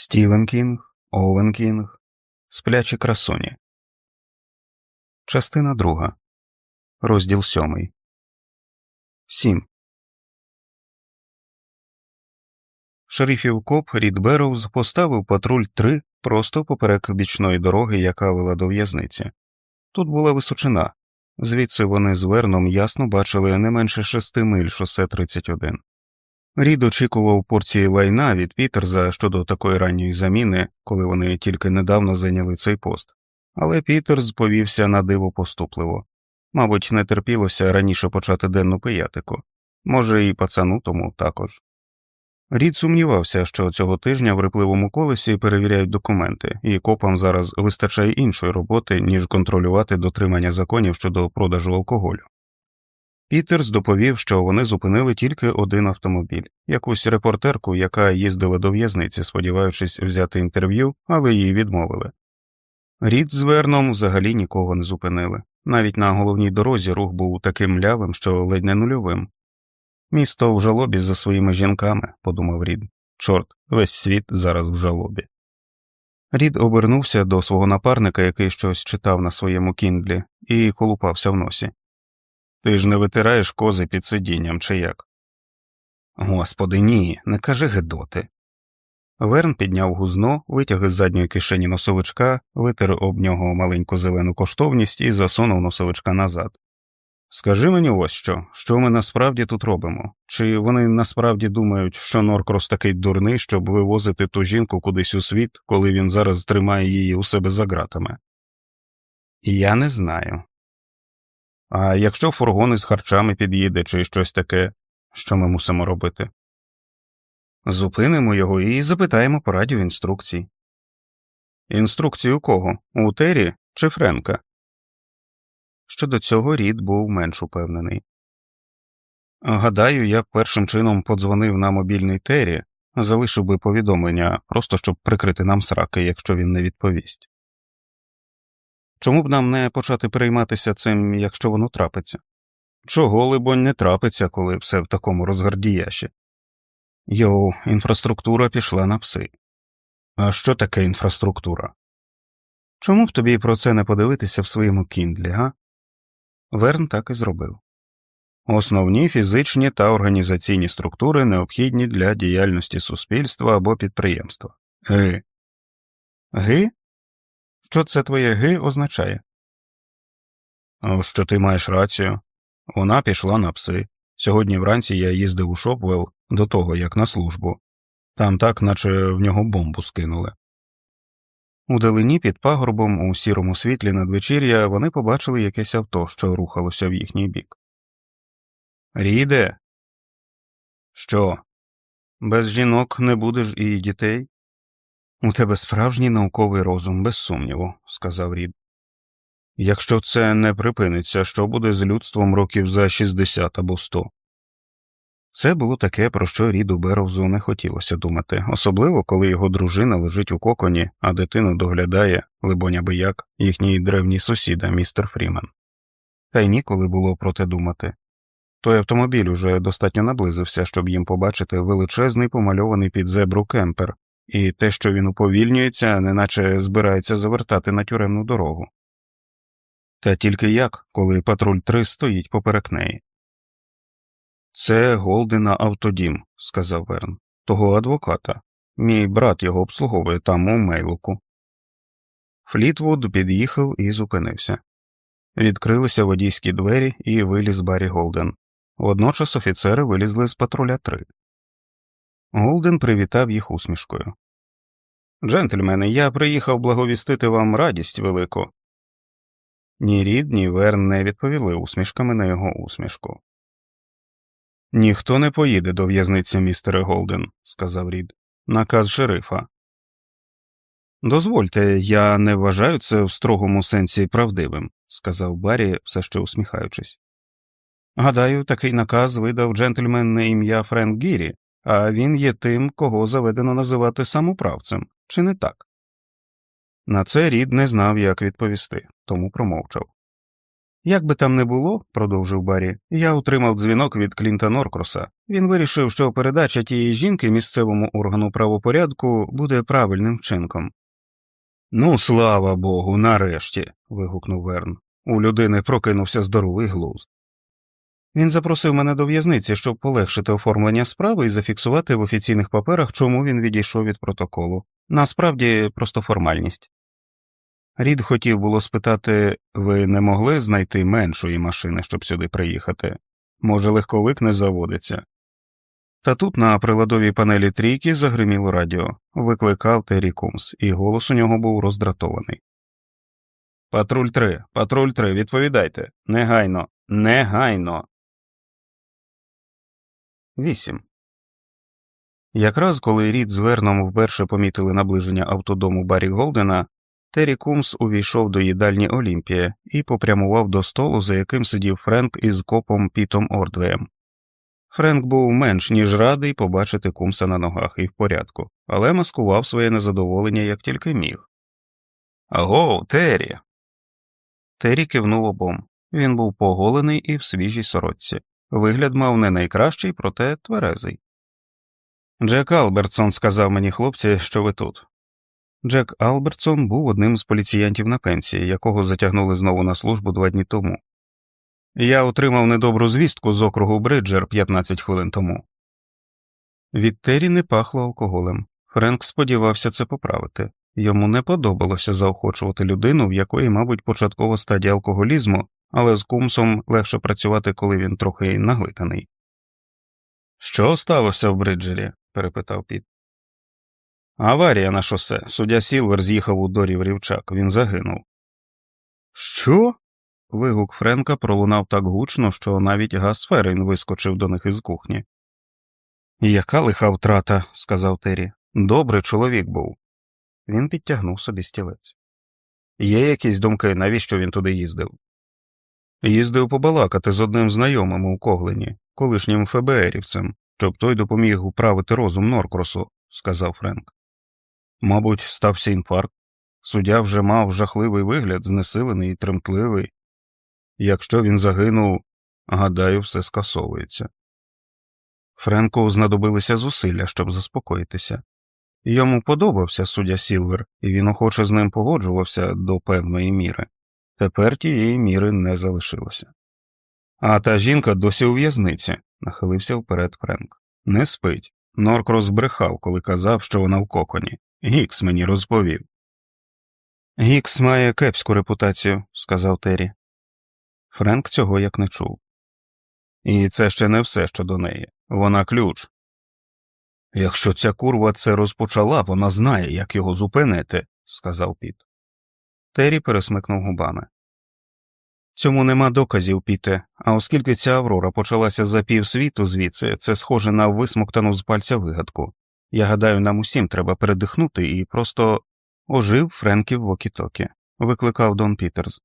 Стівен Кінг, Овен Кінг, Сплячі красуні. Частина друга. Розділ сьомий. Сім. Шерифів коп Рід Берроуз поставив патруль 3 просто поперек бічної дороги, яка вела до в'язниці. Тут була височина, звідси вони з Верном ясно бачили не менше шести миль шосе 31. Рід очікував порції лайна від Пітерза щодо такої ранньої заміни, коли вони тільки недавно зайняли цей пост, але Пітерс повівся на диво поступливо. Мабуть, не терпілося раніше почати денну пиятику, може, і пацану тому також. Рід сумнівався, що цього тижня в рипливому колесі перевіряють документи, і копам зараз вистачає іншої роботи, ніж контролювати дотримання законів щодо продажу алкоголю. Пітерс доповів, що вони зупинили тільки один автомобіль, якусь репортерку, яка їздила до в'язниці, сподіваючись взяти інтерв'ю, але їй відмовили. Рід з Верном взагалі нікого не зупинили. Навіть на головній дорозі рух був таким млявим, що ледь не нульовим. Місто в жалобі за своїми жінками, подумав Рід. Чорт, весь світ зараз в жалобі. Рід обернувся до свого напарника, який щось читав на своєму кіндлі, і колупався в носі. Ти ж не витираєш кози під сидінням, чи як? Господи, ні, не кажи гедоти. Верн підняв гузно, витяг із задньої кишені носовичка, витер об нього маленьку зелену коштовність і засунув носовичка назад. Скажи мені ось що, що ми насправді тут робимо? Чи вони насправді думають, що Норкрос такий дурний, щоб вивозити ту жінку кудись у світ, коли він зараз тримає її у себе за ґратами? Я не знаю. А якщо фургон із харчами під'їде чи щось таке, що ми мусимо робити? Зупинимо його і запитаємо по радіо інструкцій. Інструкцію кого? У Тері чи Френка? Щодо цього Рід був менш упевнений. Гадаю, я першим чином подзвонив на мобільний Тері, залишив би повідомлення, просто щоб прикрити нам сраки, якщо він не відповість. Чому б нам не почати перейматися цим, якщо воно трапиться? Чого, либонь, не трапиться, коли все в такому розгардіяші? Йоу, інфраструктура пішла на пси. А що таке інфраструктура? Чому б тобі про це не подивитися в своєму кіндлі, га? Верн так і зробив. Основні фізичні та організаційні структури необхідні для діяльності суспільства або підприємства. Ги. Ги? Що це твоє ги означає? Що ти маєш рацію. Вона пішла на пси. Сьогодні вранці я їздив у Шопвелл до того, як на службу. Там так, наче в нього бомбу скинули. Удалині під пагорбом у сірому світлі надвечір'я вони побачили якесь авто, що рухалося в їхній бік. Ріде. Що? Без жінок не будеш і дітей? У тебе справжній науковий розум, без сумніву, сказав Рід. Якщо це не припиниться, що буде з людством років за 60 або 100? Це було таке, про що Ріду Беровзу не хотілося думати, особливо коли його дружина лежить у коконі, а дитину доглядає, либонь аби як, їхній древній сусіда, містер Фрімен. Та й ніколи було про те думати. Той автомобіль уже достатньо наблизився, щоб їм побачити величезний помальований під зебру кемпер, і те, що він уповільнюється, неначе збирається завертати на тюремну дорогу. Та тільки як, коли патруль 3 стоїть поперек неї. Це Голдена Автодім, сказав Верн, того адвоката. Мій брат його обслуговує там у мейлуку. Флітвуд під'їхав і зупинився. Відкрилися водійські двері і виліз Баррі Голден. Водночас офіцери вилізли з патруля 3. Голден привітав їх усмішкою. Джентльмени, я приїхав благовістити вам радість велику. Ні Рід, ні Верн не відповіли усмішками на його усмішку. Ніхто не поїде до в'язниці, містере Голден, сказав Рід. Наказ шерифа. Дозвольте, я не вважаю це в строгому сенсі правдивим, сказав Баррі, все ще усміхаючись. Гадаю, такий наказ видав джентльмен на ім'я Френк Гірі, а він є тим, кого заведено називати самоправцем, чи не так? На це Рід не знав, як відповісти, тому промовчав. Як би там не було, продовжив Баррі, я отримав дзвінок від Клінта Норкроса. Він вирішив, що передача тієї жінки місцевому органу правопорядку буде правильним вчинком. Ну, слава Богу, нарешті. вигукнув Верн. У людини прокинувся здоровий глузд. Він запросив мене до в'язниці, щоб полегшити оформлення справи і зафіксувати в офіційних паперах, чому він відійшов від протоколу. Насправді просто формальність. Рід хотів було спитати ви не могли знайти меншої машини, щоб сюди приїхати? Може, легковик не заводиться. Та тут на приладовій панелі трійки загриміло радіо, викликав Террі Кумс, і голос у нього був роздратований. Патруль 3, патруль 3, відповідайте. Негайно, негайно. 8. Якраз коли Рід з Верном вперше помітили наближення автодому Баррі Голдена, Террі Кумс увійшов до їдальні Олімпія і попрямував до столу, за яким сидів Френк із копом Пітом Ордвеєм. Френк був менш ніж радий побачити кумса на ногах і в порядку, але маскував своє незадоволення як тільки міг. Аго, Террі. Террі кивнув обом. Він був поголений і в свіжій сорочці. Вигляд мав не найкращий, проте тверезий. Джек Албертсон сказав мені, хлопці, що ви тут. Джек Албертсон був одним з поліціянтів на пенсії, якого затягнули знову на службу два дні тому. Я отримав недобру звістку з округу Бриджер 15 хвилин тому. Від Террі не пахло алкоголем. Френк сподівався це поправити. Йому не подобалося заохочувати людину, в якої, мабуть, початкова стадія алкоголізму, але з Кумсом легше працювати, коли він трохи наглитаний. Що сталося в Бриджері? перепитав Піт. Аварія на шосе. Суддя Сілвер з'їхав у рівчак, він загинув. Що? Вигук Френка пролунав так гучно, що навіть Ґас Ферін вискочив до них із кухні. Яка лиха втрата, сказав Террі. Добрий чоловік був. Він підтягнув собі стілець. Є якісь думки, навіщо він туди їздив? Їздив побалакати з одним знайомим у Коглені, колишнім ФБРівцем, щоб той допоміг управити розум Норкросу, сказав Френк. Мабуть, стався інфаркт. Суддя вже мав жахливий вигляд, знесилений і тремтливий. Якщо він загинув, гадаю, все скасовується. Френку знадобилися зусилля, щоб заспокоїтися. Йому подобався суддя Сілвер, і він охоче з ним погоджувався до певної міри. Тепер тієї міри не залишилося. А та жінка досі у в'язниці, нахилився вперед Френк. Не спить. Норкрос брехав, коли казав, що вона в коконі. Гікс мені розповів. Гікс має кепську репутацію, сказав Террі. Френк цього як не чув. І це ще не все що до неї. Вона ключ. Якщо ця курва це розпочала, вона знає, як його зупинити, сказав Піт. Террі пересмикнув губами. Цьому нема доказів, Піте, а оскільки ця Аврора почалася за півсвіту звідси, це схоже на висмоктану з пальця вигадку. Я гадаю, нам усім треба передихнути і просто ожив Френків Вокітокі, викликав Дон Пітерс.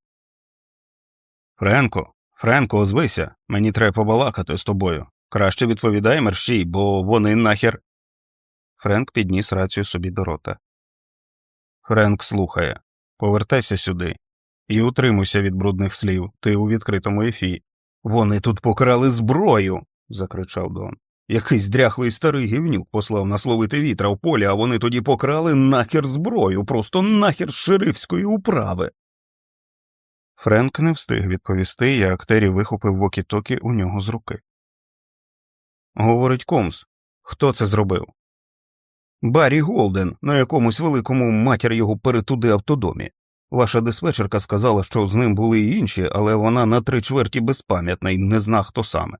Френко, Френко, озвися, мені треба побалакати з тобою. Краще відповідай мерщій, бо вони нахер. Френк підніс рацію собі до рота. Френк слухає повертайся сюди і утримуйся від брудних слів, ти у відкритому ефі. Вони тут покрали зброю. закричав Дон. Якийсь дряхлий старий гівнюк послав насловити вітра в полі, а вони тоді покрали нахер зброю, просто нахер шерифської управи. Френк не встиг відповісти, як Террі вихопив вокітокі у нього з руки. Говорить Комс. Хто це зробив? Баррі Голден на якомусь великому матір його перетуди автодомі. Ваша диспетчерка сказала, що з ним були й інші, але вона на три чверті безпам'ятна і не зна, хто саме.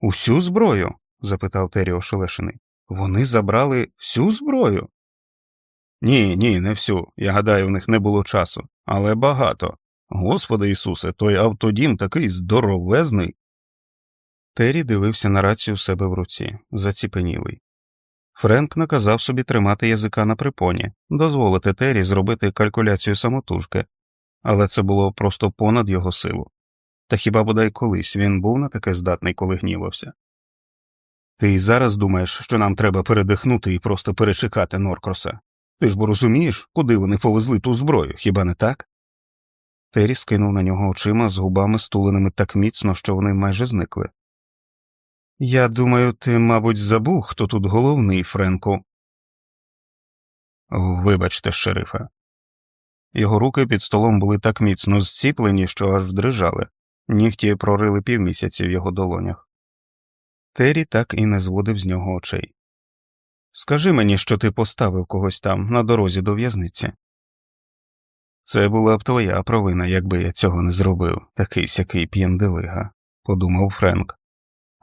Усю зброю? запитав Террі ошелешений. Вони забрали всю зброю? Ні, ні, не всю. Я гадаю, в них не було часу, але багато. Господи Ісусе, той автодім такий здоровезний. Террі дивився на рацію в себе в руці, заціпенілий. Френк наказав собі тримати язика на припоні, дозволити Террі зробити калькуляцію самотужки, але це було просто понад його силу. Та хіба бодай колись він був на таке здатний, коли гнівався? Ти й зараз думаєш, що нам треба передихнути і просто перечекати Норкроса? Ти ж бо розумієш, куди вони повезли ту зброю, хіба не так? Террі скинув на нього очима з губами стуленими так міцно, що вони майже зникли. Я думаю, ти, мабуть, забув, хто тут головний, Френку. Вибачте, шерифе. Його руки під столом були так міцно зціплені, що аж дрижали, нігті прорили півмісяці в його долонях. Террі так і не зводив з нього очей. Скажи мені, що ти поставив когось там на дорозі до в'язниці. Це була б твоя провина, якби я цього не зробив, такий сякий п'єнделига, подумав Френк.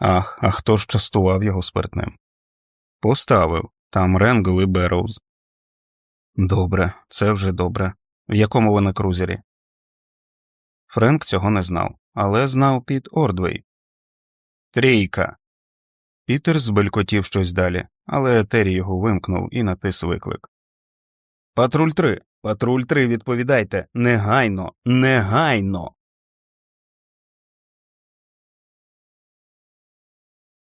Ах, а хто ж частував його спиртним? Поставив там Ренгл і Берроуз. Добре, це вже добре. В якому ви на крузері? Френк цього не знав, але знав Піт Ордвей. Трійка. Пітер збелькотів щось далі, але Террі його вимкнув і натис виклик. Патруль три. Патруль три, відповідайте. Негайно, негайно.